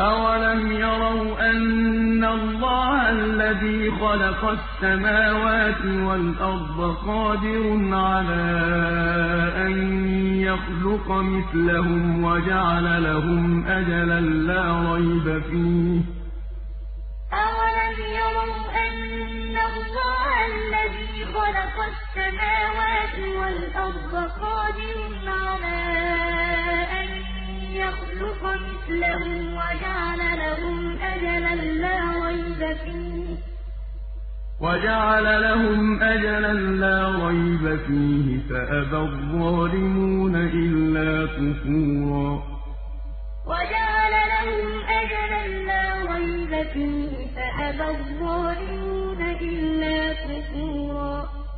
أَوَلَمْ يَرَوْا أَنَّ اللَّهَ الَّذِي خَلَقَ السَّمَاوَاتِ وَالْأَرْضَ قَادِرٌ عَلَىٰ أَن يَخْلُقَ مِثْلَهُمْ وَجَعَلَ لَهُمْ أَجَلًا لَّا رَيْبَ فِيهِ ۚ. أَوَلَمْ يَرَوْا أَنَّ اللَّهَ الَّذِي خَلَقَ السَّمَاوَاتِ وَالْأَرْضَ قَادِرٌ عَلَىٰ أَن يَخْلُقَ مِثْلَهُمْ وَجَعَلَ لَهُمْ أَجَلًا لَّا رَيْبَ فِيهِ فَأَبَى الظَّالِمُونَ إِلَّا كُفُورًا. وَجَعَلَ لَهُمْ أَجَلًا لَّا رَيْبَ فِيهِ فَأَبَى الظَّالِمُونَ